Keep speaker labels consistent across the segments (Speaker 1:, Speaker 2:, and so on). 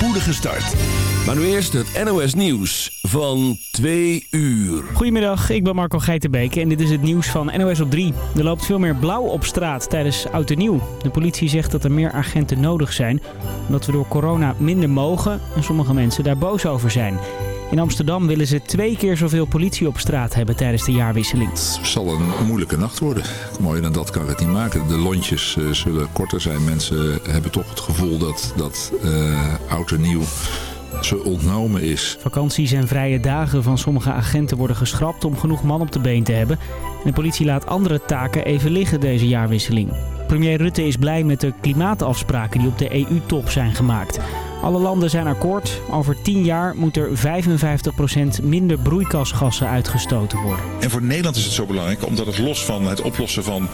Speaker 1: spoedige start. Maar nu eerst het NOS Nieuws van 2 uur.
Speaker 2: Goedemiddag, ik ben Marco Geitenbeek en dit is het nieuws van NOS op 3. Er loopt veel meer blauw op straat tijdens Oud en Nieuw. De politie zegt dat er meer agenten nodig zijn, omdat we door corona minder mogen en sommige mensen daar boos over zijn. In Amsterdam willen ze twee keer zoveel politie op straat hebben tijdens de jaarwisseling.
Speaker 3: Het zal een moeilijke nacht worden. Mooier dan dat kan het niet maken. De lontjes uh, zullen korter zijn. Mensen hebben toch het gevoel dat, dat uh, oud en nieuw ze ontnomen is.
Speaker 2: Vakanties en vrije dagen van sommige agenten worden geschrapt om genoeg man op de been te hebben. En de politie laat andere taken even liggen deze jaarwisseling. Premier Rutte is blij met de klimaatafspraken die op de EU-top zijn gemaakt. Alle landen zijn akkoord. Over 10 jaar moet er 55% minder broeikasgassen uitgestoten worden.
Speaker 3: En voor Nederland is het zo belangrijk omdat het los van het oplossen van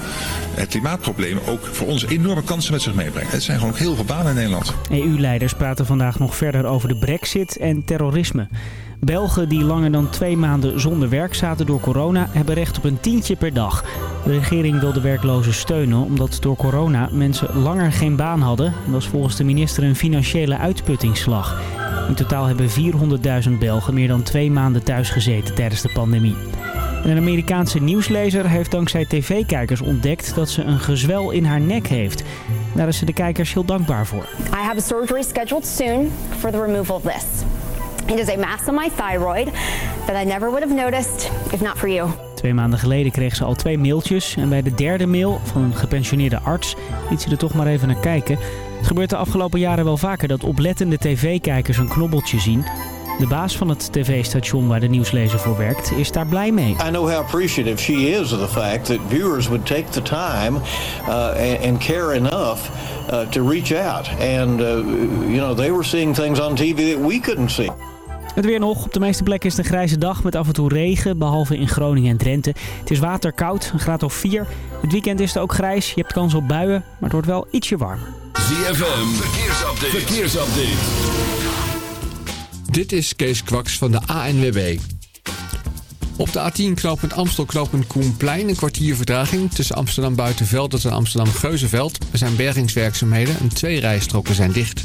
Speaker 3: het klimaatprobleem ook voor ons enorme kansen met zich meebrengt. Het zijn gewoon ook heel veel banen in Nederland.
Speaker 2: EU-leiders praten vandaag nog verder over de brexit en terrorisme. Belgen die langer dan twee maanden zonder werk zaten door corona hebben recht op een tientje per dag. De regering wil de werklozen steunen omdat door corona mensen langer geen baan hadden. Dat is volgens de minister een financiële uitputtingsslag. In totaal hebben 400.000 Belgen meer dan twee maanden thuis gezeten tijdens de pandemie. En een Amerikaanse nieuwslezer heeft dankzij tv-kijkers ontdekt dat ze een gezwel in haar nek heeft. Daar is ze de kijkers heel dankbaar voor.
Speaker 4: I have a surgery scheduled soon for the removal of this. It is a mass on my thyroid that I never would have noticed if not for you.
Speaker 2: Twee maanden geleden kreeg ze al twee mailtjes en bij de derde mail van een gepensioneerde arts liet ze er toch maar even naar kijken. Het gebeurt de afgelopen jaren wel vaker dat oplettende tv-kijkers een knobbeltje zien. De baas van het tv-station waar de nieuwslezer voor werkt is daar blij mee.
Speaker 5: I know how appreciative she is of the fact that viewers would take the time uh, and care enough uh, to reach out. And uh, you know, they were seeing things on TV that we couldn't see.
Speaker 2: Het weer nog. Op de meeste plekken is het een grijze dag met af en toe regen, behalve in Groningen en Drenthe. Het is waterkoud, een graad of 4. Het weekend is het ook grijs, je hebt kans op buien, maar het wordt wel ietsje warmer.
Speaker 1: ZFM, verkeersupdate. verkeersupdate.
Speaker 6: Dit is Kees Kwaks van de ANWB. Op de A10 knooppunt Amstel knooppunt Koenplein een kwartier vertraging tussen Amsterdam Buitenveld en Amsterdam Geuzenveld. Er zijn bergingswerkzaamheden en twee rijstroken zijn dicht.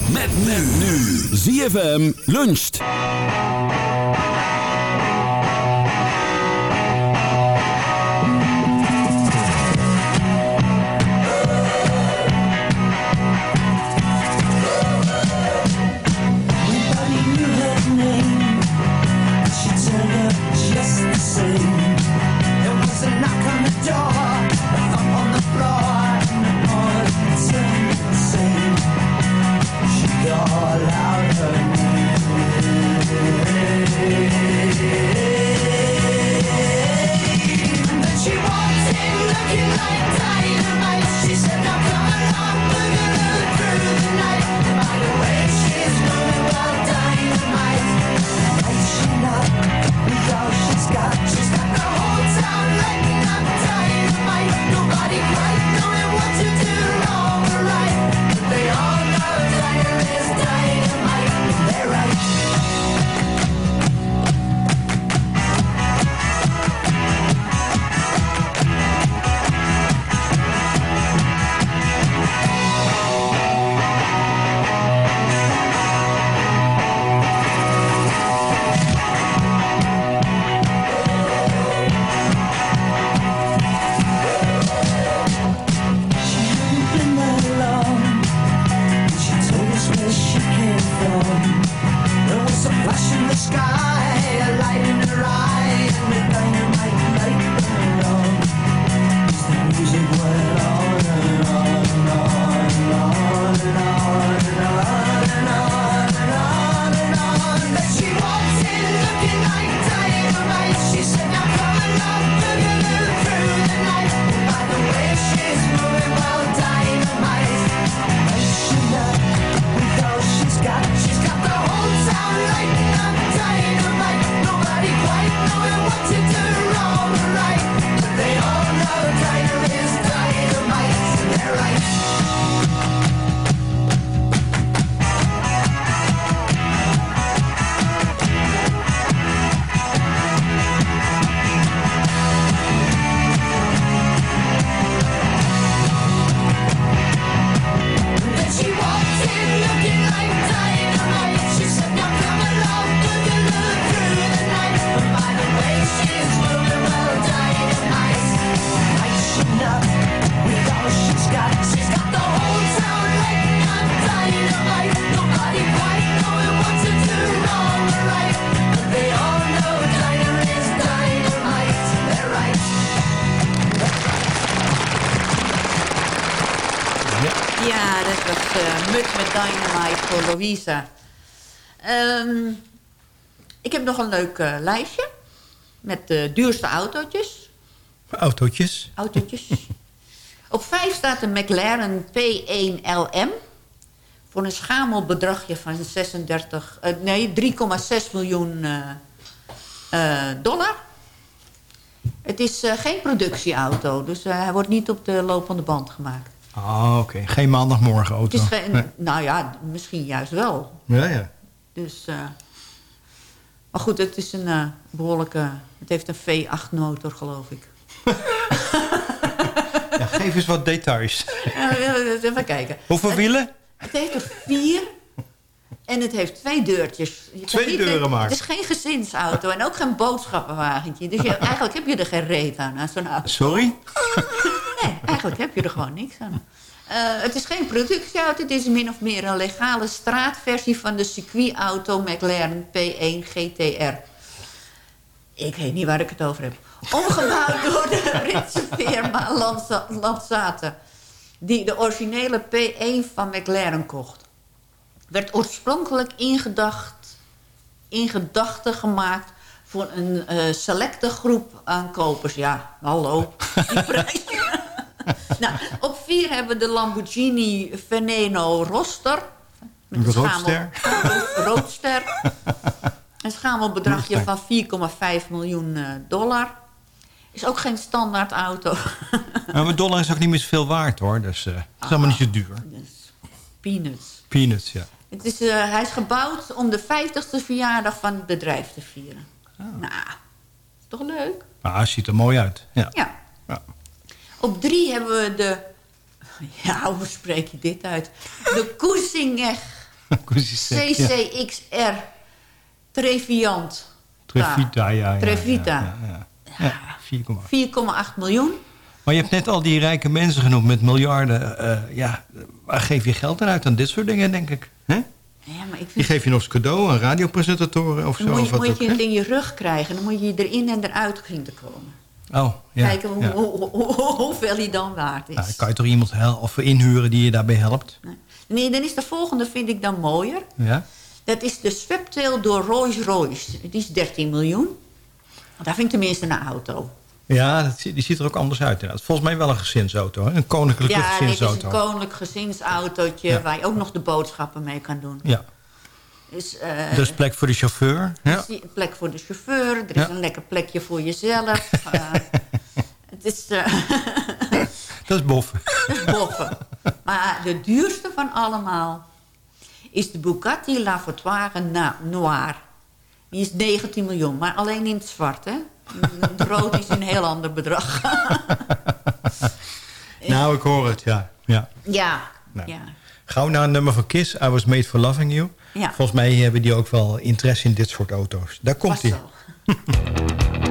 Speaker 1: Met nu. ZFM luncht.
Speaker 7: Louisa. Um, ik heb nog een leuk uh, lijstje. Met de duurste autootjes.
Speaker 8: Autootjes?
Speaker 7: Autootjes. Op 5 staat de McLaren P1LM. Voor een schamel bedragje van 36, uh, nee, 3,6 miljoen uh, dollar. Het is geen productieauto, dus hij wordt niet op de lopende band gemaakt.
Speaker 8: Ah, oké. Okay. Geen maandagmorgen auto.
Speaker 7: Het is geen, nee. Nou ja, misschien juist wel.
Speaker 8: Ja, ja.
Speaker 7: Dus, uh, maar goed, het is een uh, behoorlijke... Het heeft een V8-motor, geloof ik.
Speaker 8: ja, geef eens wat details.
Speaker 7: even kijken.
Speaker 8: Hoeveel wielen?
Speaker 7: Het heeft er vier. En het heeft twee deurtjes.
Speaker 8: Je twee deuren maar.
Speaker 7: Het is geen gezinsauto en ook geen boodschappenwagentje. Dus je, eigenlijk heb je er geen reet aan, aan zo'n auto.
Speaker 8: Sorry?
Speaker 7: Eigenlijk heb je er gewoon niks aan. Uh, het is geen productieauto. Het is min of meer een legale straatversie van de circuitauto McLaren P1 GTR. Ik weet niet waar ik het over heb. Omgebouwd door de Britse firma Lansate. Die de originele P1 van McLaren kocht. Werd oorspronkelijk ingedacht, in gedachten gemaakt voor een uh, selecte groep aan kopers. Ja, hallo. Die prijs. nou, op vier hebben we de Lamborghini Veneno Roster.
Speaker 8: Met een roodster.
Speaker 7: roodster. Een schamelbedragje van 4,5 miljoen uh, dollar. Is ook geen standaard auto.
Speaker 8: maar mijn dollar is ook niet meer zoveel waard hoor. Dus uh, het is allemaal niet zo duur. Dus
Speaker 7: peanuts.
Speaker 8: Peanuts, ja.
Speaker 7: Het is, uh, hij is gebouwd om de 50ste verjaardag van het bedrijf te vieren. Oh. Nou, is toch leuk?
Speaker 8: Ah, het ziet er mooi uit. Ja.
Speaker 7: ja. Op drie hebben we de... Ja, hoe spreek je dit uit? De Koesingeg CCXR Treviant.
Speaker 8: Trevita, ja. ja
Speaker 7: Trevita.
Speaker 8: Ja, ja,
Speaker 7: ja. 4,8 miljoen.
Speaker 8: Maar je hebt net al die rijke mensen genoemd met miljarden. Uh, ja, waar geef je geld aan uit aan dit soort dingen, denk ik? Hè?
Speaker 7: Ja, maar ik vind...
Speaker 8: Die geef je nog eens cadeau aan radiopresentatoren of
Speaker 7: dan
Speaker 8: zo?
Speaker 7: Moet je,
Speaker 8: of wat
Speaker 7: moet
Speaker 8: ook,
Speaker 7: je het in je rug krijgen. Dan moet je erin en eruit zien te komen.
Speaker 8: Oh, ja.
Speaker 7: Kijken hoe,
Speaker 8: ja.
Speaker 7: hoe, hoe, hoeveel hij dan waard is.
Speaker 8: Nou, kan je toch iemand helpen of inhuren die je daarbij helpt?
Speaker 7: Nee. nee, dan is de volgende, vind ik dan mooier.
Speaker 8: Ja?
Speaker 7: Dat is de Sweptail door Rolls-Royce. Die is 13 miljoen. Daar vind ik tenminste een auto.
Speaker 8: Ja, dat, die ziet er ook anders uit. Inderdaad. Volgens mij wel een gezinsauto. Hè? Een koninklijke
Speaker 7: ja,
Speaker 8: gezinsauto.
Speaker 7: Ja, dit is een koninklijk gezinsautootje... Ja. waar je ook nog de boodschappen mee kan doen.
Speaker 8: Ja.
Speaker 7: Dus, uh,
Speaker 8: is plek voor de chauffeur.
Speaker 7: Is ja. plek voor de chauffeur. Er is ja. een lekker plekje voor jezelf. uh, het is... Uh,
Speaker 8: dat is boffen.
Speaker 7: dat is boffen. Maar de duurste van allemaal... is de Bugatti Lafortoire Noir. Die is 19 miljoen, maar alleen in het zwart, hè? Het rood is een heel ander bedrag.
Speaker 8: nou, ik hoor het, ja. Ja.
Speaker 7: ja,
Speaker 8: nou.
Speaker 7: ja.
Speaker 8: Gauw naar een nummer van Kiss, I Was Made For Loving You.
Speaker 7: Ja.
Speaker 8: Volgens mij hebben die ook wel interesse in dit soort auto's. Daar komt hij.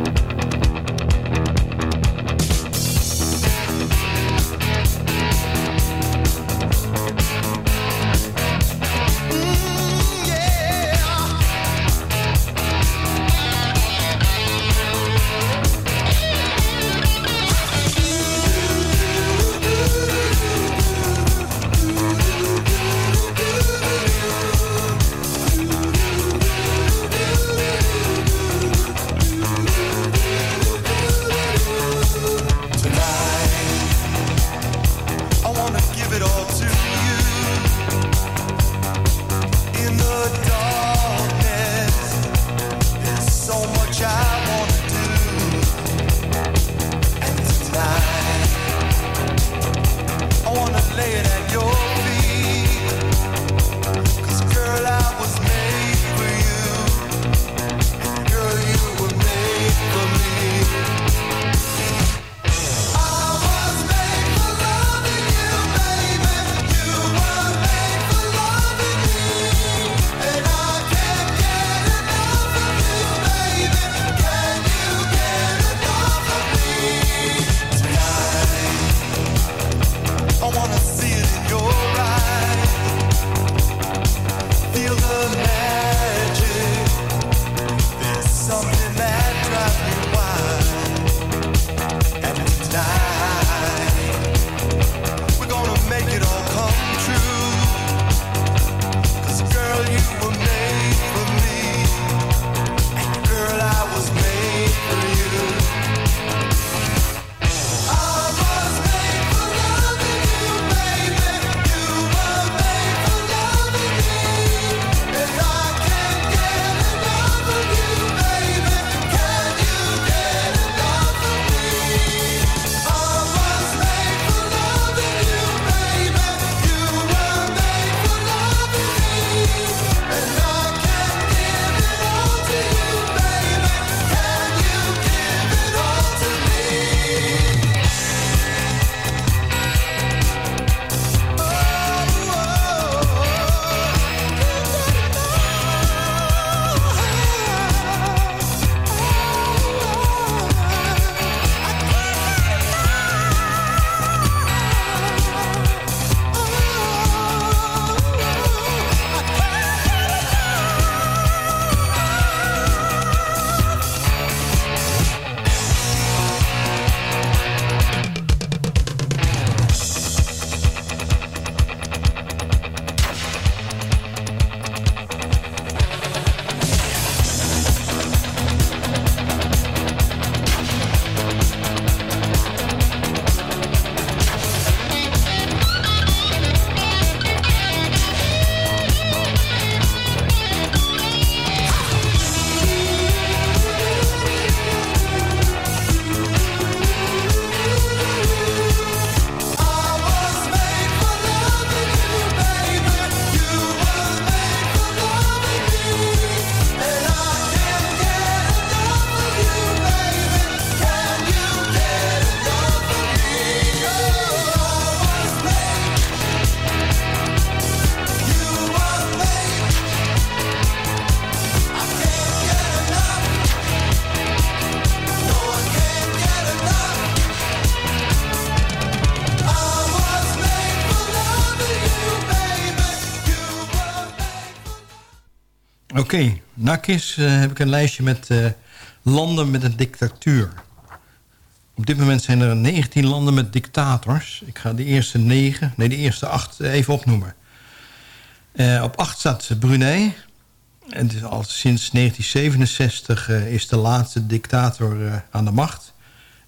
Speaker 8: Oké, na KIS eh, heb ik een lijstje met eh, landen met een dictatuur. Op dit moment zijn er 19 landen met dictators. Ik ga de eerste negen, nee de eerste acht eh, even opnoemen. Eh, op acht staat Brunei. Het is al sinds 1967 eh, is de laatste dictator aan de macht.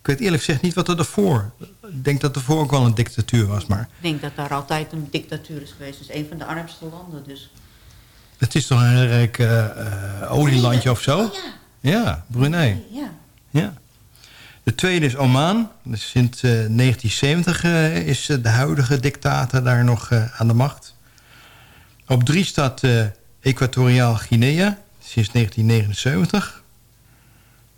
Speaker 8: Ik weet eerlijk gezegd niet wat er daarvoor... Ik denk dat ervoor ook wel een dictatuur was, maar...
Speaker 7: Ik denk dat daar altijd een dictatuur is geweest. Het is een van de armste landen, dus...
Speaker 8: Het is toch een heel rijk eh, olielandje of zo?
Speaker 7: Oh, ja.
Speaker 8: Ja, Brunei.
Speaker 7: Ja.
Speaker 8: Ja. De tweede is Oman. Dus sinds eh, 1970 eh, is de huidige dictator daar nog aan de macht. Op drie staat Equatoriaal Guinea. Sinds 1979.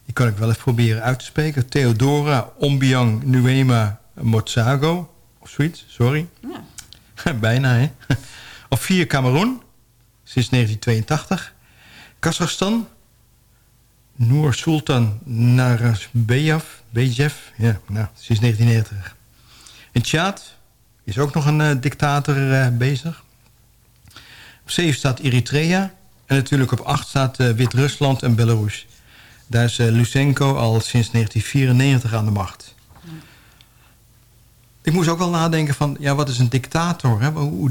Speaker 8: Die kan ik wel even proberen uit te spreken. Theodora Ombiang Nuema Motsago. Of zoiets, sorry.
Speaker 7: Ja.
Speaker 8: Bijna, hè? Op vier Cameroen. Sinds 1982. Kazachstan. Noor Sultan Nazarbayev. Bejev, ja, nou, sinds 1990. In Tjaad is ook nog een eh, dictator eh, bezig. Op 7 staat Eritrea. En natuurlijk op 8 staat eh, Wit-Rusland en Belarus. Daar is Lushenko al sinds 1994 aan de macht. Ik moest ook wel nadenken van, ja, wat is een dictator? Hè? Hoe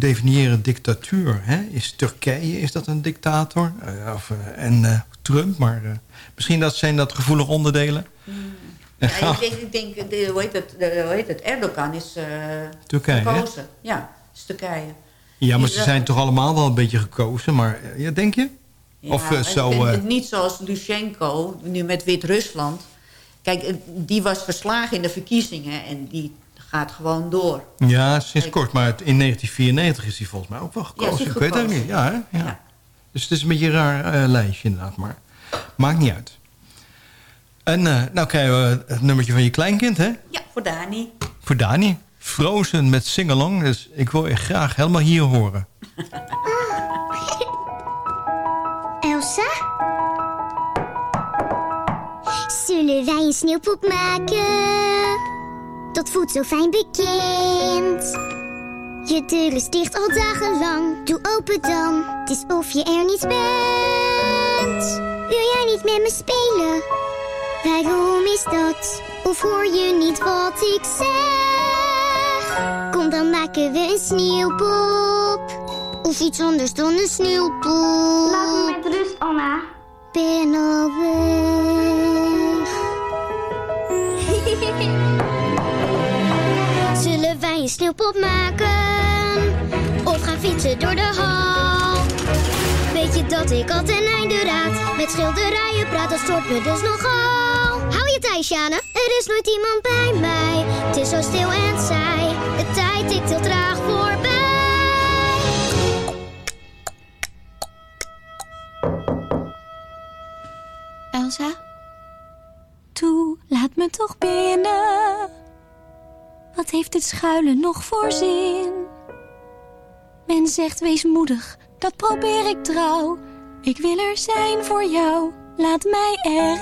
Speaker 8: een dictatuur? Hè? Is Turkije, is dat een dictator? Eh, of, eh, en eh, Trump, maar misschien dat zijn dat gevoelige onderdelen.
Speaker 7: Ja, ik denk, ik denk de, hoe, heet het, de, hoe heet het, Erdogan is
Speaker 8: Turkije, hè?
Speaker 7: gekozen. Ja, is Turkije.
Speaker 8: Ja, maar
Speaker 7: Is
Speaker 8: ze
Speaker 7: dat-
Speaker 8: zijn toch allemaal wel een beetje gekozen, maar ja, denk je?
Speaker 7: Ja,
Speaker 8: of zo...
Speaker 7: het niet zoals Lushenko, nu met Wit-Rusland. Kijk, die was verslagen in de verkiezingen en die gaat gewoon door.
Speaker 8: ja, sinds kort, maar het- in 1994 is hij volgens mij ook wel gekozen. ik weet het niet. Ja, hè? Ja.
Speaker 7: Ja.
Speaker 8: Dus het is een beetje een raar eh, lijstje inderdaad, maar maakt niet uit. En eh, nou krijgen we het nummertje van je kleinkind, hè?
Speaker 7: Ja, voor Dani.
Speaker 8: Voor Dani. Frozen met Singalong. Dus ik wil je graag helemaal hier horen.
Speaker 9: Elsa? Zullen wij een sneeuwpop maken? Dat voelt zo fijn bekend. Je deur is dicht al dagenlang. Doe open dan. Het is of je er niet bent. Wil jij niet met me spelen? Waarom is dat? Of hoor je niet wat ik zeg? Kom dan maken we een sneeuwpop. Of iets anders dan een sneeuwpop.
Speaker 10: Laat me met rust, Anna.
Speaker 9: Ben al weg. Een sneeuwpop maken? Of gaan fietsen door de hal? Weet je dat ik al ten einde raad? Met schilderijen praat, dat stoort me dus nogal. Hou je thuis, Sjane? Er is nooit iemand bij mij. Het is zo stil en saai. De tijd tikt heel traag voorbij.
Speaker 10: Elsa? Toe, laat me toch binnen. Heeft dit schuilen nog voor zin? Men zegt wees moedig, dat probeer ik trouw. Ik wil er zijn voor jou, laat mij erin.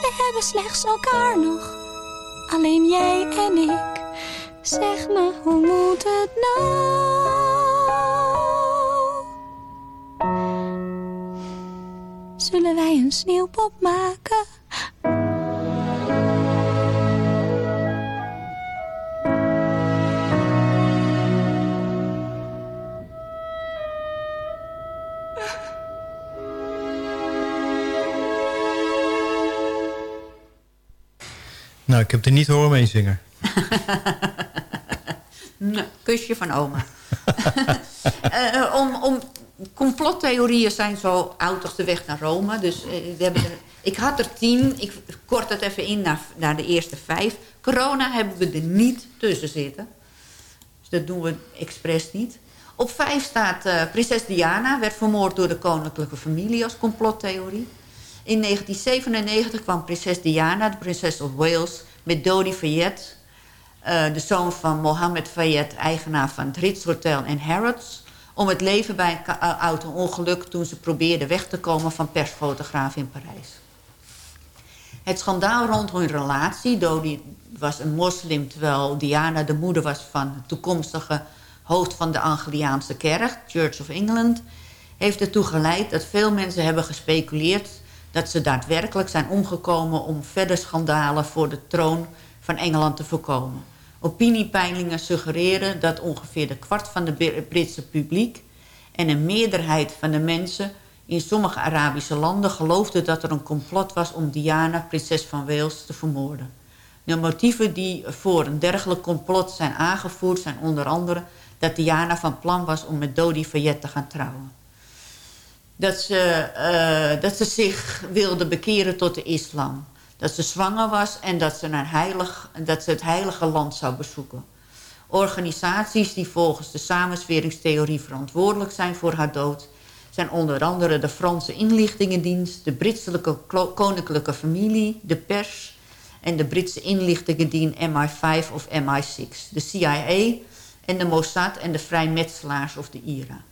Speaker 10: We hebben slechts elkaar nog, alleen jij en ik. Zeg me, hoe moet het nou? Zullen wij een sneeuwpop maken?
Speaker 8: Ik heb er niet horen meezingen.
Speaker 7: Nou, kusje van oma. Eh, om, om, complottheorieën zijn zo oud als de weg naar Rome. Dus eh, we hebben ik had er tien. Ik kort het even in naar, naar de eerste vijf. Corona hebben we er niet tussen zitten. Dus dat doen we expres niet. Op vijf staat eh, prinses Diana. Werd vermoord door de koninklijke familie als complottheorie. In 1997 kwam prinses Diana, de prinses of Wales... met Dodi Fayette... eh, de zoon van Mohammed Fayette, eigenaar van het Ritz Hotel en Harrods... om het leven bij een eh, auto-ongeluk toen ze probeerde weg te komen van persfotograaf in Parijs. Het schandaal rond hun relatie, Dodi was een moslim... terwijl Diana de moeder was van het toekomstige hoofd van de Angliaanse kerk, Church of England... heeft ertoe geleid dat veel mensen hebben gespeculeerd dat ze daadwerkelijk zijn omgekomen om verder schandalen voor de troon van Engeland te voorkomen. Opiniepeilingen suggereren dat ongeveer de kwart van de Britse publiek en een meerderheid van de mensen in sommige Arabische landen geloofde dat er een complot was om Diana, prinses van Wales, te vermoorden. De motieven die voor een dergelijk complot zijn aangevoerd zijn onder andere dat Diana van plan was om met Dodi Fayette te gaan trouwen. Dat ze, eh, dat ze zich wilde bekeren tot de islam. Dat ze zwanger was en dat ze, naar heilig, dat ze het heilige land zou bezoeken. Organisaties die volgens de samensweringstheorie verantwoordelijk zijn voor haar dood... zijn onder andere de Franse inlichtingendienst, de Britse koninklijke familie, de pers... en de Britse inlichtingendienst MI5 of MI6, de CIA en de Mossad en de vrijmetselaars of de IRA.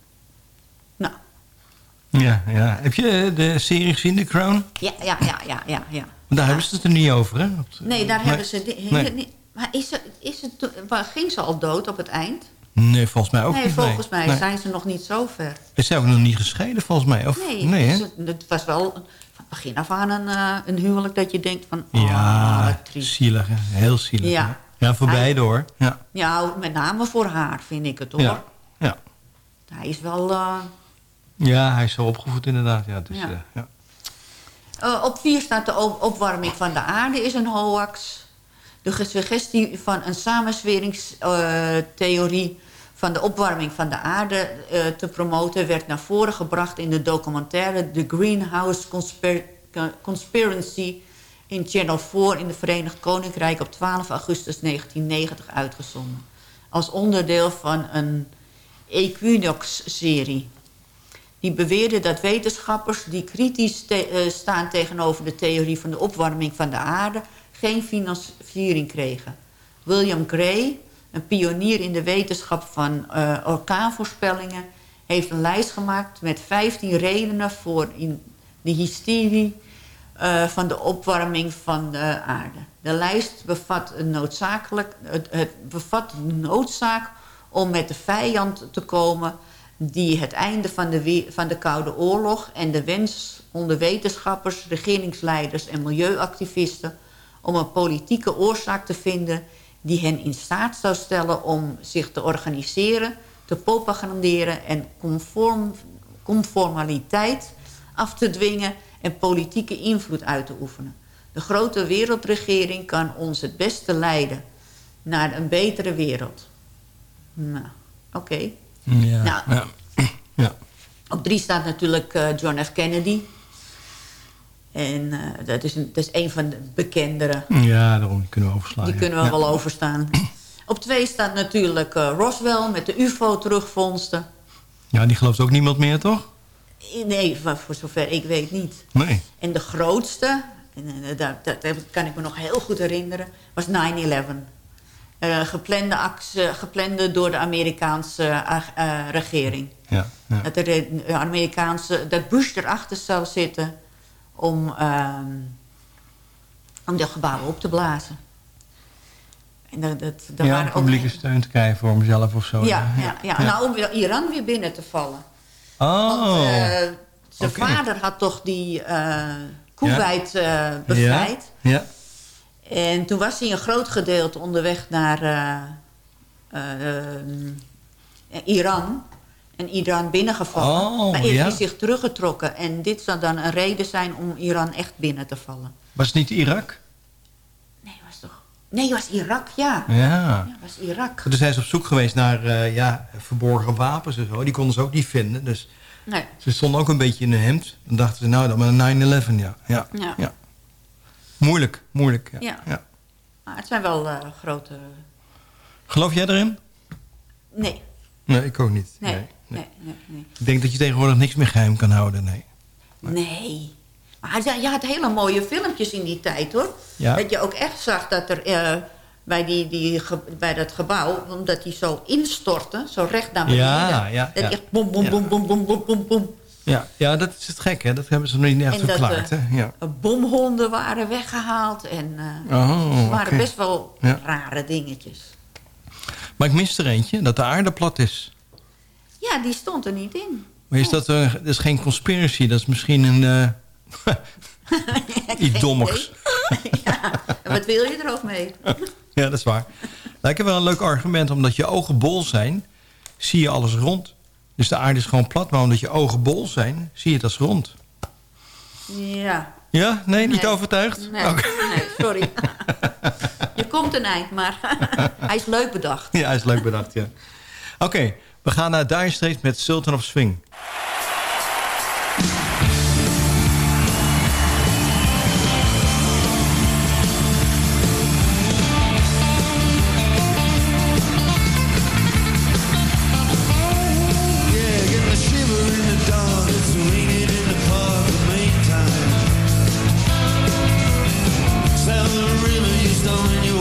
Speaker 8: Ja, ja. Heb je de serie gezien, The Crown?
Speaker 7: Ja, ja, ja, ja, ja. ja.
Speaker 8: Daar hebben ze het er niet over, hè?
Speaker 7: Nee, daar hebben ze... Nee. Maar is het, is het, ging ze al dood op het eind?
Speaker 8: Nee, volgens mij ook
Speaker 7: nee,
Speaker 8: niet.
Speaker 7: Volgens mij zijn ze nog niet zo ver.
Speaker 8: Is ze ook nog niet gescheiden, volgens mij? Of,
Speaker 7: nee,
Speaker 8: nee hè?
Speaker 7: het was wel van begin af aan een, uh, een huwelijk dat je denkt van...
Speaker 8: Oh, ja, zielig, hè? heel zielig. Ja, ja voor beide hoor. Ja.
Speaker 7: ja, met name voor haar vind ik het hoor.
Speaker 8: Ja, ja.
Speaker 7: Hij is wel... Uh...
Speaker 8: Ja, hij is zo opgevoed inderdaad. Ja, dus,
Speaker 7: ja.
Speaker 8: Uh, ja.
Speaker 7: Uh, op vier staat de opwarming van de aarde is een hoax. De suggestie van een samensweringstheorie van de opwarming van de aarde te promoten... werd naar voren gebracht in de documentaire The Greenhouse Conspir Conspiracy... in Channel 4 in het Verenigd Koninkrijk op 12 augustus 1990 uitgezonden. Als onderdeel van een Equinox-serie. Die beweerde dat wetenschappers die kritisch te uh, staan tegenover de theorie van de opwarming van de aarde geen financiering kregen. William Gray, een pionier in de wetenschap van uh, orkaanvoorspellingen... heeft een lijst gemaakt met 15 redenen voor in de hysterie uh, van de opwarming van de aarde. De lijst bevat, een noodzakelijk, het, het bevat de noodzaak om met de vijand te komen... die het einde van de, van de Koude Oorlog en de wens onder wetenschappers, regeringsleiders en milieuactivisten om een politieke oorzaak te vinden die hen in staat zou stellen om zich te organiseren, te propaganderen en conform, conformaliteit af te dwingen en politieke invloed uit te oefenen. De grote wereldregering kan ons het beste leiden naar een betere wereld. Nou, oké.
Speaker 8: Ja,
Speaker 7: nou,
Speaker 8: ja. ja.
Speaker 7: Op drie staat natuurlijk uh, John F. Kennedy. En uh, dat, is een, dat is een van de bekendere.
Speaker 8: Ja, daarom kunnen we overslaan.
Speaker 7: Die kunnen we wel overstaan. Op twee staat natuurlijk uh, Roswell met de ufo-terugvondsten.
Speaker 8: Ja, die gelooft ook niemand meer, toch?
Speaker 7: Nee, voor zover ik weet niet.
Speaker 8: Nee.
Speaker 7: En de grootste, en, dat, dat, kan ik me nog heel goed herinneren, was 9-11. Uh, geplande, actie, geplande door de Amerikaanse regering.
Speaker 8: Ja, ja.
Speaker 7: Dat, de Amerikaanse, dat Bush erachter zou zitten om, uh, om de gebouwen op te blazen. En dat, dat, dat
Speaker 8: ja, publieke
Speaker 7: ook...
Speaker 8: steun te krijgen voor mezelf of zo.
Speaker 7: Ja, ja, ja. ja. nou om Iran weer binnen te vallen.
Speaker 8: Oh,
Speaker 7: Want, zijn
Speaker 8: okay.
Speaker 7: vader had toch die Kuwait bevrijd.
Speaker 8: Ja.
Speaker 7: En toen was hij een groot gedeelte onderweg naar Iran en Iran binnengevallen.
Speaker 8: Oh,
Speaker 7: maar heeft
Speaker 8: ja.
Speaker 7: hij zich teruggetrokken. En dit zou dan een reden zijn om Iran echt binnen te vallen.
Speaker 8: Was het niet Irak?
Speaker 7: Nee, was toch... Nee, was Irak, ja.
Speaker 8: Ja.
Speaker 7: ja was Irak.
Speaker 8: Dus zijn ze op zoek geweest naar uh, ja, verborgen wapens en zo. Die konden ze ook niet vinden. Dus
Speaker 7: nee.
Speaker 8: ze stonden ook een beetje in een hemd. Dan dachten ze, nou, dan maar 9-11, ja. Ja.
Speaker 7: ja.
Speaker 8: ja. Moeilijk, moeilijk. Ja.
Speaker 7: ja.
Speaker 8: ja.
Speaker 7: Maar het zijn wel uh, grote...
Speaker 8: Geloof jij erin?
Speaker 7: Nee.
Speaker 8: Nee, ik ook niet.
Speaker 7: Nee.
Speaker 8: nee.
Speaker 7: Nee, nee, nee.
Speaker 8: Ik denk dat je tegenwoordig niks meer geheim kan houden, nee.
Speaker 7: Nee. nee. Maar je had hele mooie filmpjes in die tijd, hoor.
Speaker 8: Ja.
Speaker 7: Dat je ook echt zag dat er uh, bij, die, die, bij dat gebouw... omdat die zo instortte, zo recht naar beneden...
Speaker 8: Ja, ja,
Speaker 7: dat echt bom, bom, bom, bom, bom, bom, bom, bom.
Speaker 8: Ja, ja, dat is het gek, hè. Dat hebben ze nog niet echt
Speaker 7: en
Speaker 8: verklaard,
Speaker 7: dat,
Speaker 8: hè. Ja.
Speaker 7: bomhonden waren weggehaald. En uh,
Speaker 8: oh,
Speaker 7: het waren
Speaker 8: okay.
Speaker 7: best wel
Speaker 8: ja.
Speaker 7: rare dingetjes.
Speaker 8: Maar ik mis er eentje, dat de aarde plat is.
Speaker 7: Ja, die stond er niet in.
Speaker 8: Maar is dat, uh, dat is geen conspiracy, dat is misschien een... Uh, iets dommers.
Speaker 7: ja, wat wil je er ook mee?
Speaker 8: ja, dat is waar. Heb wel een leuk argument. Omdat je ogen bol zijn, zie je alles rond. Dus de aarde is gewoon plat. Maar omdat je ogen bol zijn, zie je het als rond.
Speaker 7: Ja.
Speaker 8: Ja? Nee, niet overtuigd?
Speaker 7: Nee, nee sorry. je komt een eind, maar hij is leuk bedacht.
Speaker 8: Ja, hij is leuk bedacht, ja. Oké, we gaan naar Dire Straits met Sultan of Swing. slow and you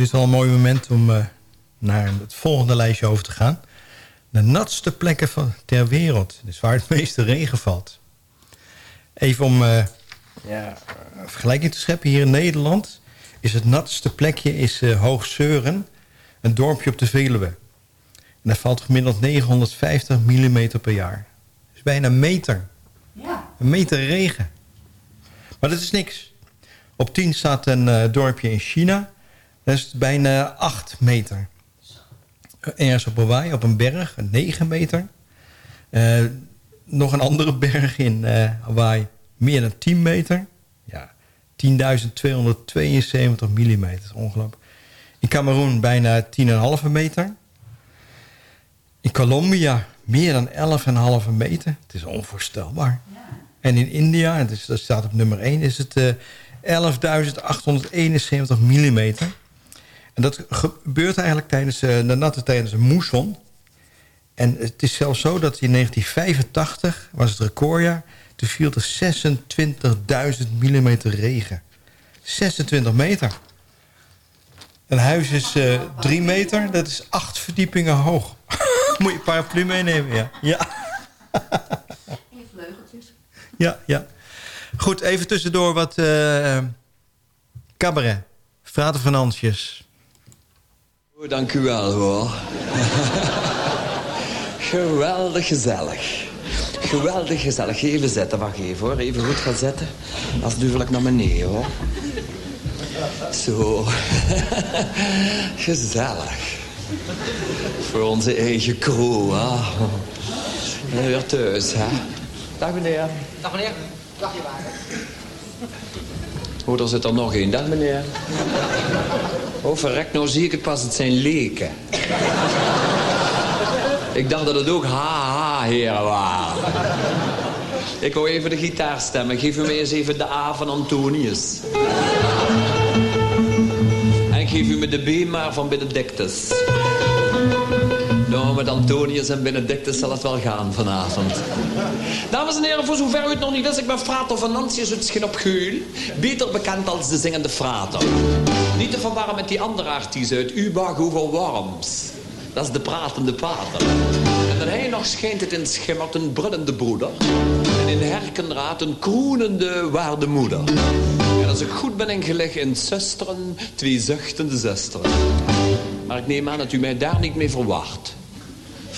Speaker 8: Dit wel een mooi moment om eh, naar het volgende lijstje over te gaan. De natste plekken van, ter wereld. Dus waar het meeste regen valt. Even om eh, ja, een vergelijking te scheppen. Hier in Nederland is het natste plekje is, uh, Hoogzeuren. Een dorpje op de Veluwe. En daar valt gemiddeld 950 mm per jaar. Dus bijna een meter.
Speaker 7: Ja.
Speaker 8: Een meter regen. Maar dat is niks. Op 10 staat een uh, dorpje in China. Dat is bijna 8 meter. Ergens op Hawaii, op een berg, 9 meter. Uh, nog een andere berg in uh, Hawaii, meer dan 10 meter. Ja, 10.272 mm. Ongelooflijk. In Cameroen bijna 10,5 meter. In Colombia meer dan 11,5 meter. Het is onvoorstelbaar. Ja. En in India, dus dat staat op nummer 1, is het uh, 11.871 mm. En dat gebeurt eigenlijk tijdens uh, de natte tijdens een moesson. En het is zelfs zo dat in 1985 was het recordjaar. Toen viel er 26.000 mm regen. 26 meter. Een huis is uh, 3 meter, dat is 8 verdiepingen hoog. Moet je een paraplu meenemen, ja. Ja.
Speaker 7: En vleugeltjes.
Speaker 8: Ja, ja. Goed, even tussendoor wat uh, cabaret. Frater Financiers.
Speaker 11: Oh, dank u wel, hoor. Geweldig gezellig. Geweldig gezellig. Even zetten, wacht even hoor. Even goed gaan zetten. Als duwelijk naar beneden hoor. Zo. gezellig. Voor onze eigen crew, hè. Weer thuis, hè. Dag meneer.
Speaker 12: Dag meneer. Dag je wagen.
Speaker 11: Oh, er zit er nog één. Dag meneer. Oh, verrek, nou zie ik het pas. Het zijn leken. Ik dacht dat het ook ha-ha-heren waren. Ik wou even de gitaar stemmen. Geef u mij eens even de A van Antonius. En geef u me de B maar van Benedictus. Nou, met Antonius en Benedictus zal het wel gaan vanavond. Dames en heren, voor zover u het nog niet is, ik ben Frater van Nantius uit Schin op Geul. Beter bekend als de zingende Frater. Niet te verwarren met die andere artiest uit Uba Google Worms. Dat is de pratende pater. En dan hij nog schijnt het in schimmert een brullende broeder. En in herkenraad een kroenende waardemoeder. En als ik goed ben ingelegd in zusteren, twee zuchtende zusteren. Maar ik neem aan dat u mij daar niet mee verwacht.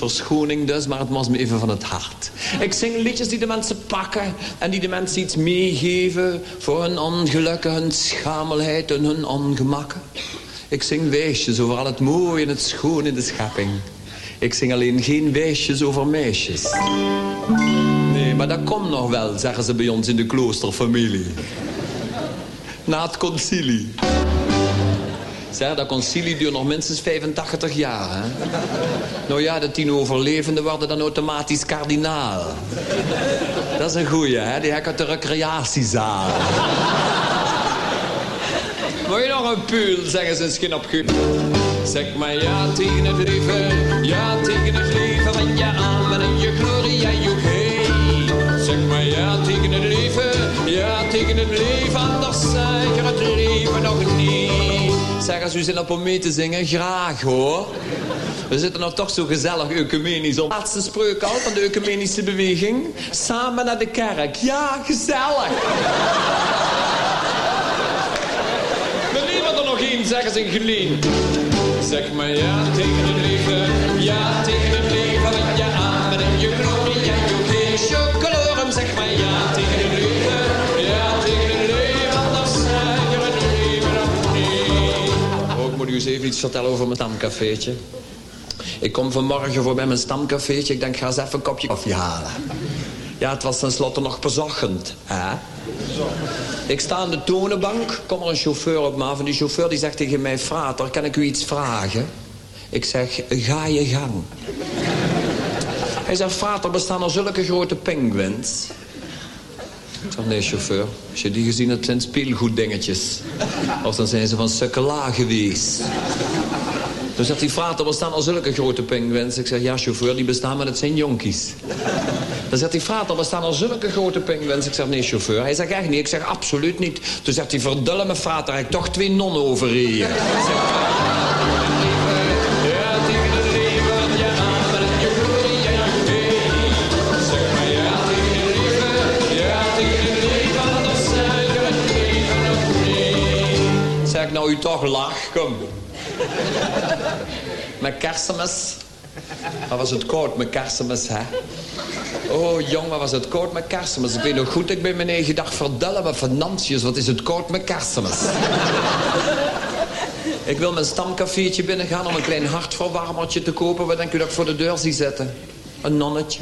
Speaker 11: Verschoning dus, maar het was me even van het hart. Ik zing liedjes die de mensen pakken en die de mensen iets meegeven... voor hun ongelukken, hun schamelheid en hun ongemakken. Ik zing wijsjes over al het mooie en het schoon in de schepping. Ik zing alleen geen wijsjes over meisjes. Nee, maar dat komt nog wel, zeggen ze bij ons in de kloosterfamilie. Na het concilie. Zeg, dat concilie duurt nog minstens 85 jaar, hè? Nou ja, de tien overlevenden worden dan automatisch kardinaal. Dat is een goeie, hè? Die heb ik uit de recreatiezaal. Wil je nog een puul, zeggen ze skin op gu. Zeg maar ja tegen het leven, ja tegen het leven, want je amen en je glorie en je hey. Zeg maar ja tegen het leven, ja tegen het leven, anders zeg je het leven nog niet. Zeg, als u zin op om mee te zingen, graag hoor. We zitten nog toch zo gezellig ecumenisch op. Laatste spreuk al van de ecumenische beweging. Samen naar de kerk. Ja, gezellig. er nog één, zeggen ze in Geleen. Zeg maar ja tegen het leven, ja tegen eens even iets vertellen over mijn stamcafeetje. Ik kom vanmorgen voor bij mijn stamcafeetje. Ik denk, ga eens even een kopje koffie halen. Ja, het was tenslotte nog bezochend. Hè? Ik sta aan de tonenbank, komt er een chauffeur op me af... en die chauffeur die zegt tegen mij... Frater, kan ik u iets vragen? Ik zeg, ga je gang. Hij zegt, Frater, bestaan er zulke grote penguins? Ik zeg, nee, chauffeur. Als je die gezien hebt, zijn speelgoeddingetjes. Of dan zijn ze van sukkela geweest. Toen zegt die vader, er staan al zulke grote pinguïns. Ik zeg, ja, chauffeur, die bestaan, maar het zijn jonkies. Dan zegt die vader, er staan al zulke grote pinguïns. Ik zeg, nee, chauffeur. Hij zegt, echt niet. Ik zeg, absoluut niet. Toen zegt hij, verdulle me, vader, heb ik toch twee nonnen overreden. Zeg nou toch lach, kom. Met kerstmis. Wat was het koud met kerstmis, hè? Oh, jong, wat was het koud met kerstmis. Ik weet nog goed, ik ben eigen dag verdellen met financiën. Wat is het koud met kerstmis? ik wil mijn stamcafeetje binnengaan om een klein hartverwarmertje te kopen. Wat denk u dat ik voor de deur zie zitten? Een nonnetje.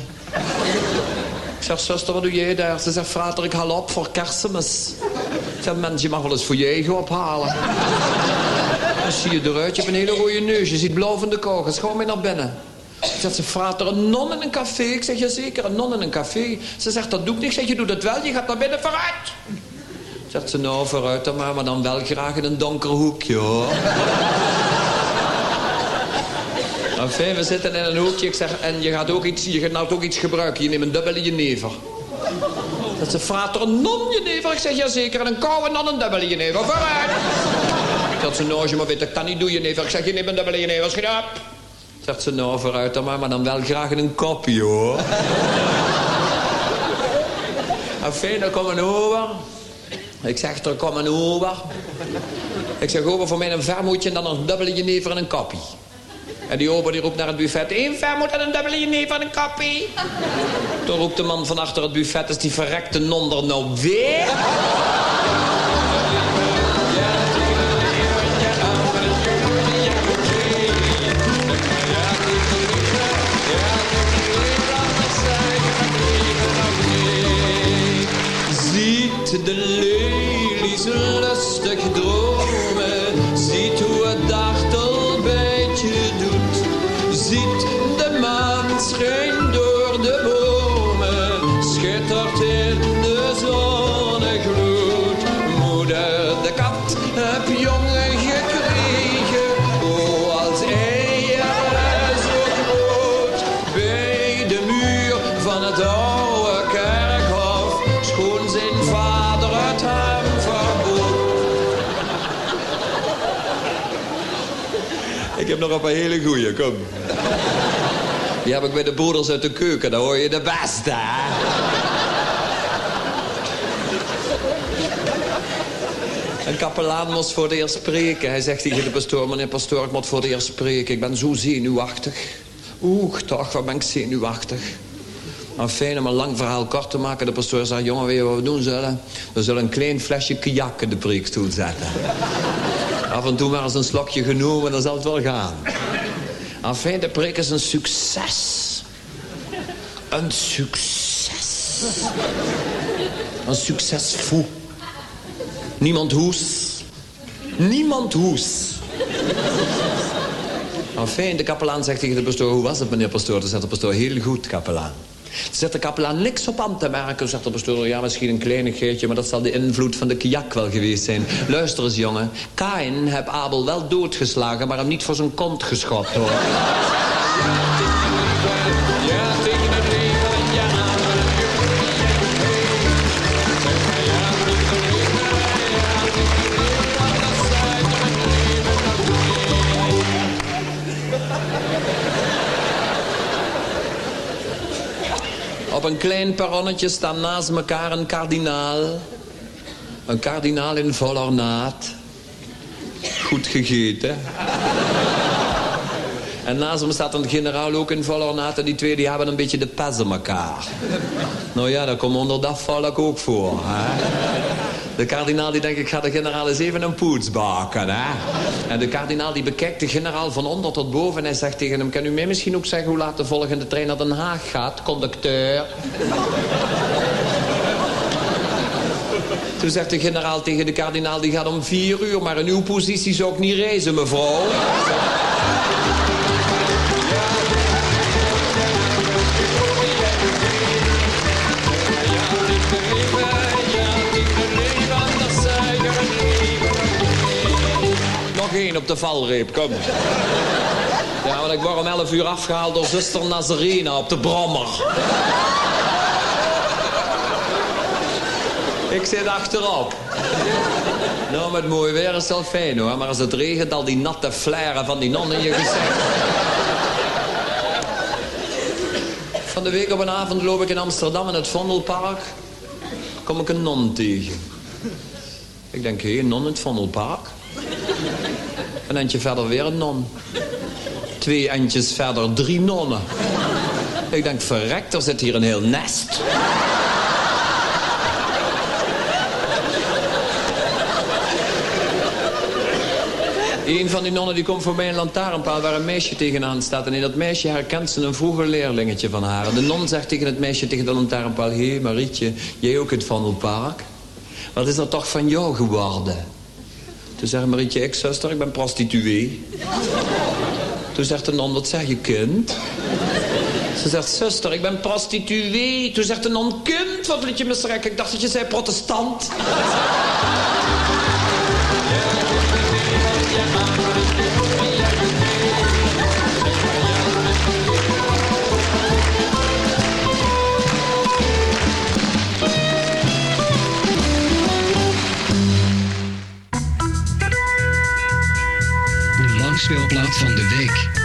Speaker 11: Ik zeg, zuster, wat doe jij daar? Ze zegt, frater, ik haal op voor kerstmis. Ik zeg, mens, je mag wel eens voor je eigen ophalen. Dan zie je eruit, je hebt een hele rode neus. Je ziet blauw van de kogels. Ga mee naar binnen. Zegt ze, frater, een non in een café? Ik zeg, jazeker, een non in een café. Ze zegt, dat doe ik niet. Ik zeg, je doet het wel, je gaat naar binnen, vooruit. Zegt ze, nou, vooruit dan maar, maar dan wel graag in een donker hoekje, hoor. Enfin, we zitten in een hoekje. Ik zeg, en je gaat ook iets, je gaat nou ook iets gebruiken. Je neemt een dubbele jenever. Dat ze frater, een non jenever? Ik zeg, jazeker, en een koude non een dubbele jenever. Vooruit. Dat ze, nou, maar weet, dat kan niet doen, jenever. Ik zeg, je neemt een dubbele jenever, schiet op. Zegt ze, nou, vooruit dan maar, maar dan wel graag een kopje, hoor. Enfin, dan komt een over. Ik zeg, er komt een over. Ik zeg, over voor mij een vermoedje en dan een dubbele jenever en een koppie. En die ober die roept naar het buffet, één vermoed en een dubbele jenever en een koppie. Toen roept de man van achter het buffet, is die verrekte non er nou weer? Op een hele goeie, kom. Die heb ik bij de broeders uit de keuken, dan hoor je de beste, hè? Een kapelaan moest voor de eerst spreken. Hij zegt tegen de pastoor, meneer pastoor, ik moet voor de eerst spreken. Ik ben zo zenuwachtig. Oeh, toch, wat ben ik zenuwachtig. Maar fijn om een lang verhaal kort te maken. De pastoor zei, jongen, weet je wat we doen zullen? We zullen een klein flesje kajak in de preekstoel zetten. Af en toe maar eens een slokje genomen, dan zal het wel gaan. Enfin, de preek is een succes. Een succes. Een succes fou. Niemand hoes. Niemand hoes. Enfin, de kapelaan zegt tegen de pastoor... hoe was het, meneer pastoor? Dan zegt de pastoor, heel goed, kapelaan. Zegt de kapelaan niks op aan te merken. Zegt de pastoor, ja, misschien een kleinigheidje... maar dat zal de invloed van de kijak wel geweest zijn. Luister eens, jongen. Kain heb Abel wel doodgeslagen... maar hem niet voor zijn kont geschopt, hoor. een klein perronnetje staan naast elkaar een kardinaal. Een kardinaal in vol ornaat. Goed gegeten. En naast hem staat een generaal ook in vol ornaat. En die twee die hebben een beetje de pes in elkaar. Nou ja, dat komt onder dat volk ook voor. Hè? De kardinaal die denkt, ik ga de generaal eens even een poets baken. Hè? En de kardinaal die bekijkt de generaal van onder tot boven. En hij zegt tegen hem, kan u mij misschien ook zeggen hoe laat de volgende trein naar Den Haag gaat, conducteur? Toen zegt de generaal tegen de kardinaal, die gaat om vier uur. Maar in uw positie zou ik niet reizen, mevrouw. Één op de valreep, kom. Ja, want ik word om 11 uur afgehaald door zuster Nazarena op de brommer. Ik zit achterop. Nou, met mooi weer is het wel fijn hoor. Maar als het regent, al die natte flaren van die non in je gezicht. Van de week op een avond loop ik in Amsterdam in het Vondelpark. Kom ik een non tegen. Ik denk, hé, een non in het Vondelpark. Een eindje verder weer een non. Twee eindjes verder drie nonnen. Ik denk, verrekt, er zit hier een heel nest. Een van die nonnen die komt voorbij een lantaarnpaal waar een meisje tegenaan staat. En in dat meisje herkent ze een vroeger leerlingetje van haar. En de non zegt tegen het meisje tegen de lantaarnpaal... Hé hey Marietje, jij ook het Vondelpark? Wat is er toch van jou geworden? Toen zegt Marietje, ik zuster, ik ben prostituee. Toen zegt de non, wat zeg je kind? Ze zegt, zuster, ik ben prostituee. Toen zegt de non, kind, wat liet je me schrikken? Ik dacht dat je zei protestant.
Speaker 13: De langspeelplaat van de week.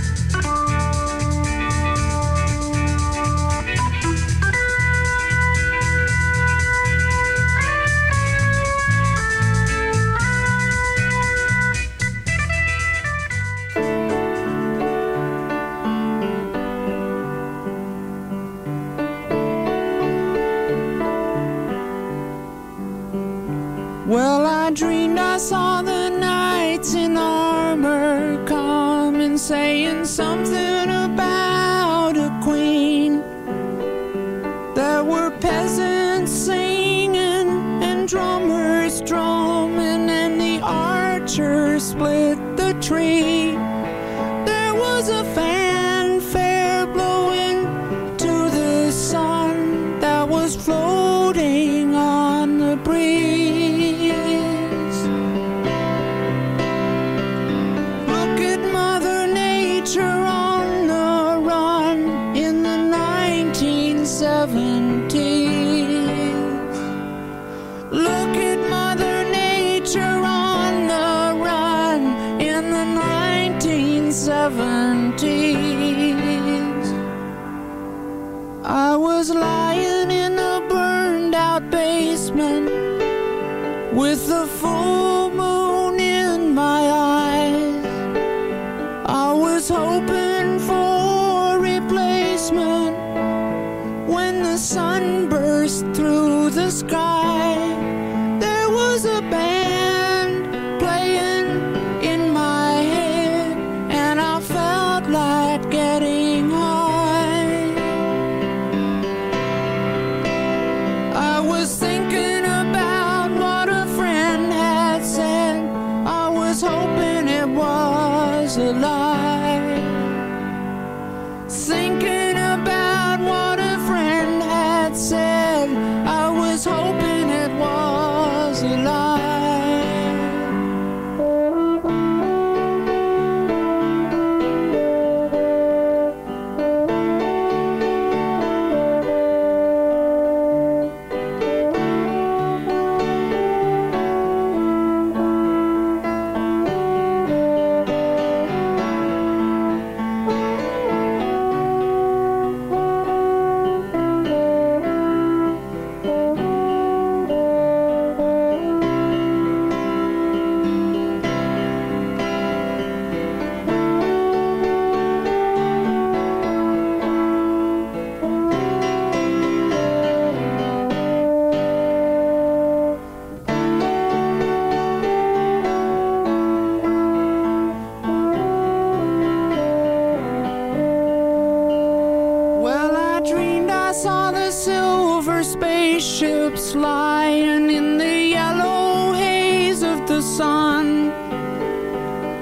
Speaker 14: Spaceships flying in the yellow haze of the sun.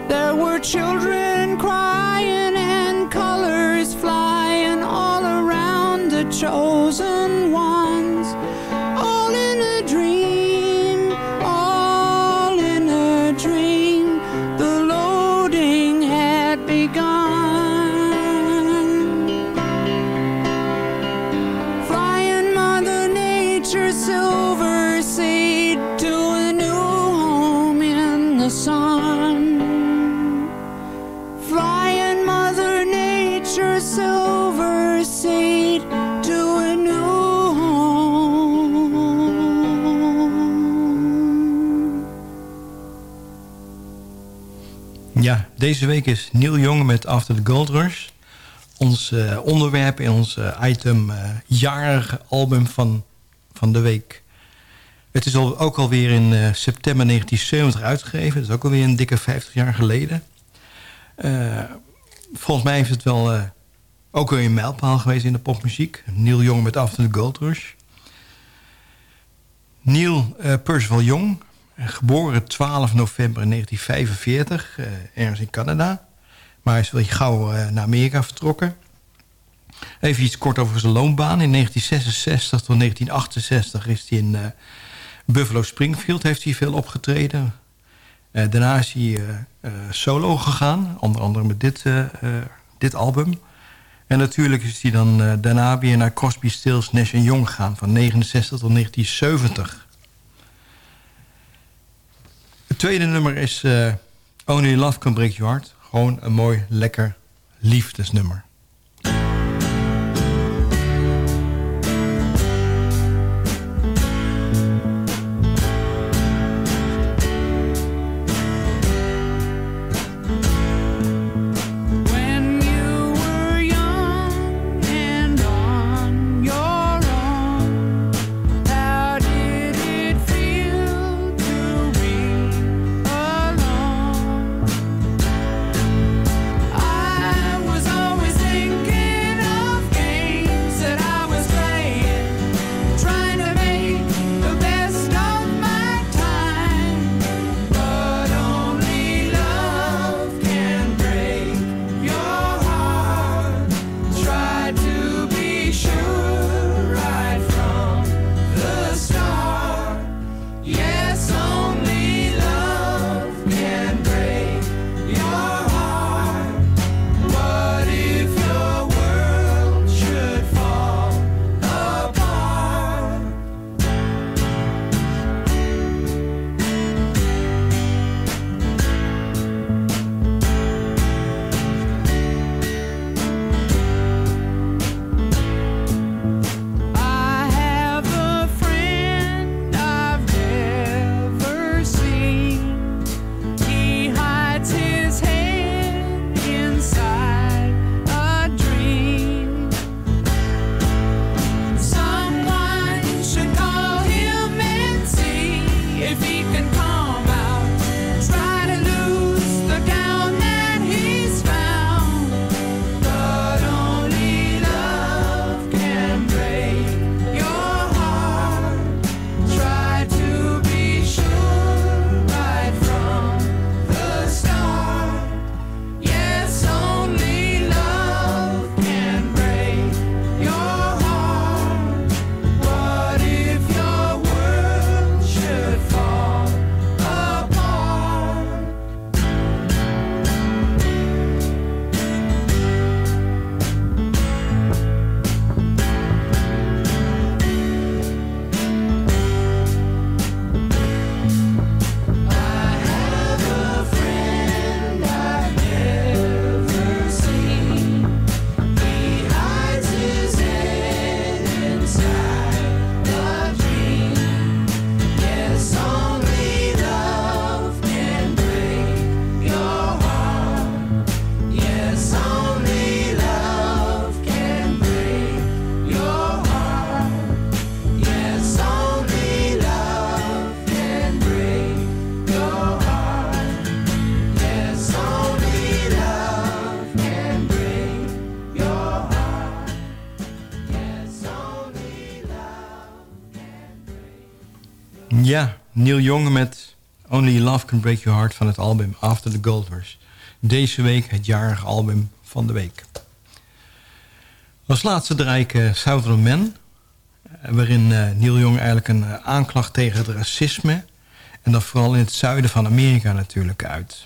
Speaker 14: There were children
Speaker 13: deze week is Neil Young met After the Gold Rush. Ons eh, onderwerp in ons eh, item eh album van, van de week. Het is al, ook alweer in september 1970 uitgegeven. Dat is ook alweer een dikke 50 jaar geleden. Volgens mij is het wel ook weer een mijlpaal geweest in de popmuziek. Neil Young met After the Gold Rush. Neil Percival eh, geboren 12 november 1945, eh, ergens in Canada. Maar hij is wel gauw eh, naar Amerika vertrokken. Even iets kort over zijn loopbaan. In 1966 tot 1968 is hij in eh, Buffalo Springfield heeft hij veel opgetreden. Eh, daarna is hij eh, eh, solo gegaan, onder andere met dit, eh, eh, dit album. En natuurlijk is hij dan eh, daarna weer naar Crosby, Stills, Nash Young gegaan... van 69 tot 1970. Tweede nummer is eh, Only Love Can Break Your Heart. Gewoon een mooi, lekker liefdesnummer. Neil Young met Only Love Can Break Your Heart van het album After the Gold Rush. Deze week het jarige album van de week. Als laatste draai ik eh, Southern Man. eh, Waarin eh, Neil Young eigenlijk een aanklacht tegen het racisme... en dat vooral in het zuiden van Amerika natuurlijk uit.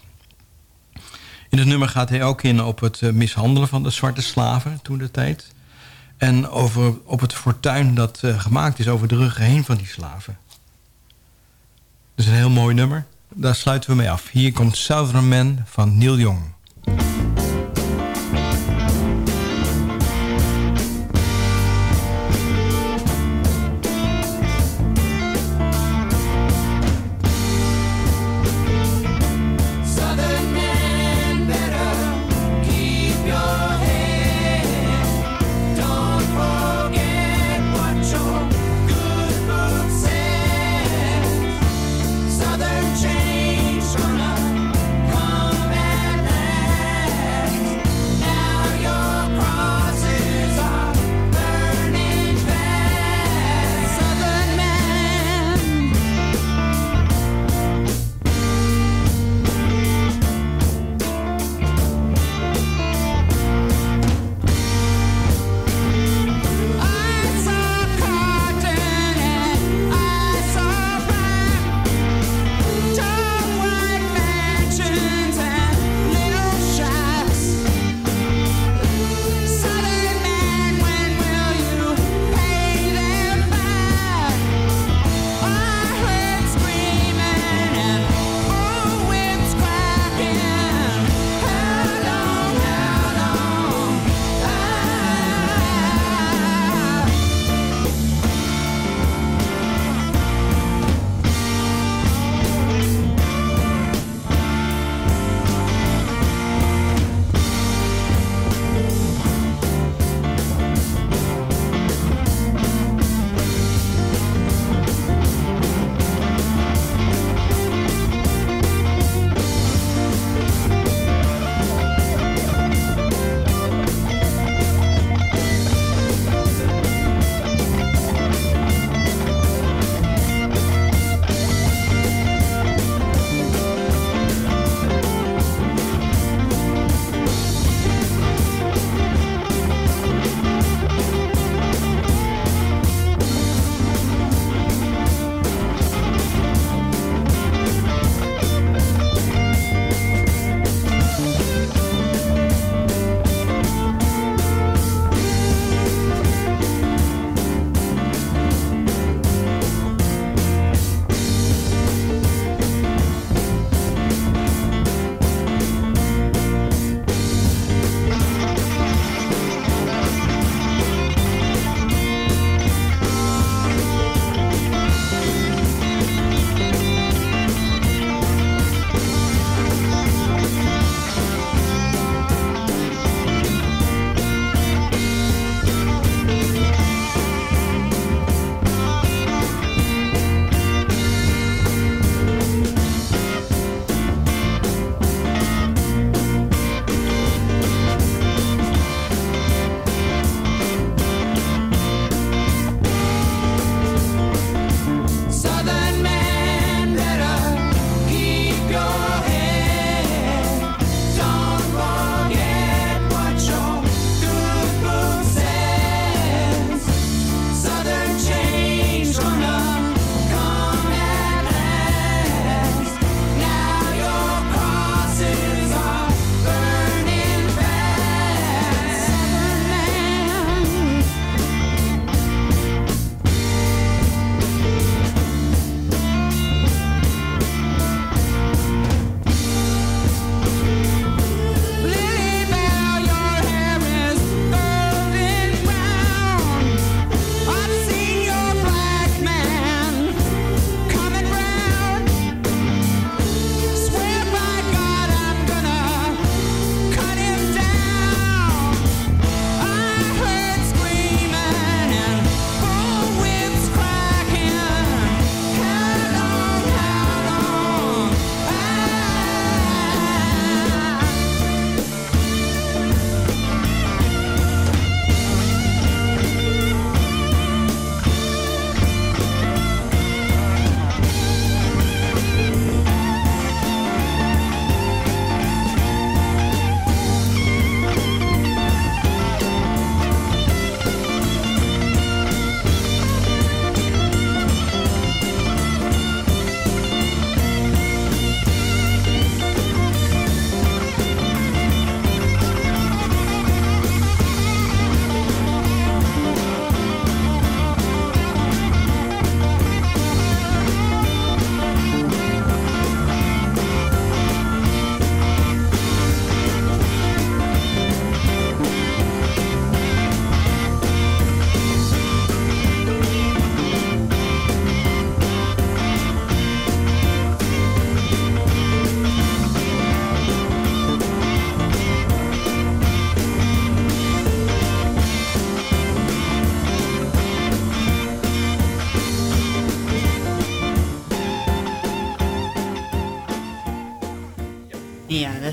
Speaker 13: In het nummer gaat hij ook in op het mishandelen van de zwarte slaven toen de tijd. En over, op het fortuin dat gemaakt is over de ruggen heen van die slaven. Dat is een heel mooi nummer. Daar sluiten we mee af. Hier komt Southern Man van Neil Young.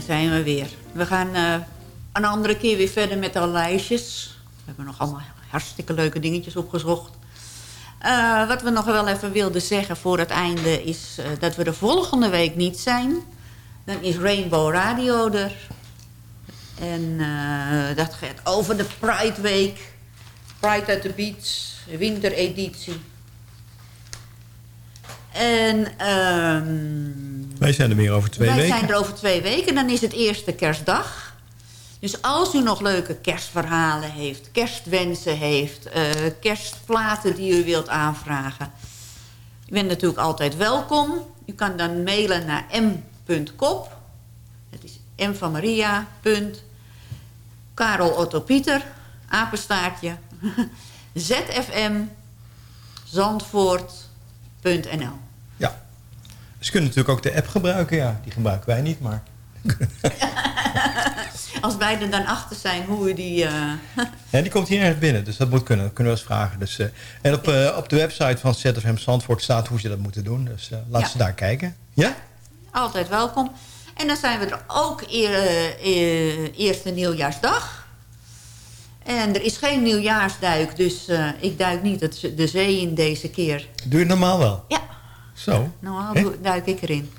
Speaker 7: Zijn we weer. We gaan eh, een andere keer weer verder met al lijstjes. We hebben nog allemaal hartstikke leuke dingetjes opgezocht. Eh, wat we nog wel even wilden zeggen voor het einde... is eh, dat we de volgende week niet zijn. Dan is Rainbow Radio er. En dat gaat over de Pride Week. Pride at the Beach, wintereditie. En ehm,
Speaker 8: Wij zijn er weer over twee
Speaker 7: wij
Speaker 8: weken.
Speaker 7: zijn er over twee weken. Dan is het eerste kerstdag. Dus als u nog leuke kerstverhalen heeft, kerstwensen heeft... eh, kerstplaten die u wilt aanvragen... U bent natuurlijk altijd welkom. U kan dan mailen naar m.kop. Het is m van Maria. Karel Otto Pieter. Apenstaartje. zfm. Zandvoort.nl.
Speaker 8: Ze kunnen natuurlijk ook de app gebruiken. Ja, die gebruiken wij niet, maar...
Speaker 7: Als wij er dan achter zijn hoe u die... eh,
Speaker 8: Ja, die komt hier ergens binnen, dus dat moet kunnen. Dat kunnen we eens vragen. Dus, eh, en op, eh, op de website van ZFM Zandvoort staat hoe ze dat moeten doen. Dus laat
Speaker 7: Ja.
Speaker 8: ze daar kijken. Ja?
Speaker 7: Altijd welkom. En dan zijn we er ook eer, eerste nieuwjaarsdag. En er is geen nieuwjaarsduik, dus ik duik niet de zee in deze keer.
Speaker 8: Doe je normaal wel?
Speaker 7: Ja.
Speaker 8: Zo.
Speaker 7: Normaal duik ik erin.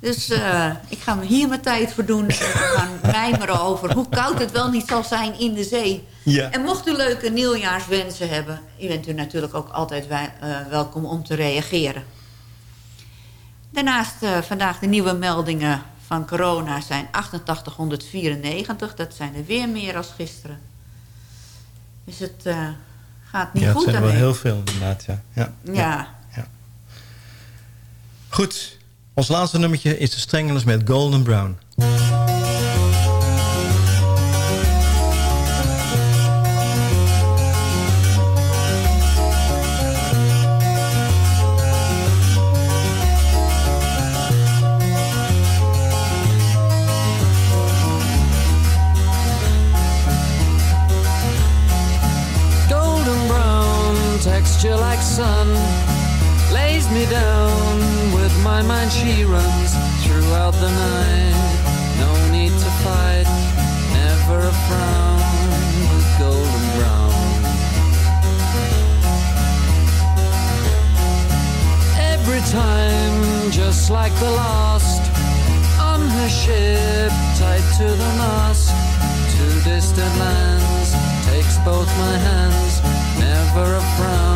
Speaker 7: Dus eh, ik ga me hier mijn tijd voor doen. En we gaan mijmeren over hoe koud het wel niet zal zijn in de zee.
Speaker 8: Ja.
Speaker 7: En mocht u leuke nieuwjaarswensen hebben... u bent u natuurlijk ook altijd wij- eh, welkom om te reageren. Daarnaast eh, vandaag de nieuwe meldingen van corona zijn 8894. Dat zijn er weer meer als gisteren. Dus het eh, gaat niet
Speaker 8: ja, het
Speaker 7: goed
Speaker 8: zijn er wel
Speaker 7: daarmee.
Speaker 8: heel veel inderdaad. Ja. Ja.
Speaker 7: Ja.
Speaker 8: Goed. Ons laatste nummertje is de Stranglers met Golden Brown.
Speaker 11: golden brown texture like sun lays me down my mind she runs throughout the night. No need to fight never a frown with golden brown. Every time just like the last on her ship tied to the mast to distant lands takes both my hands never a frown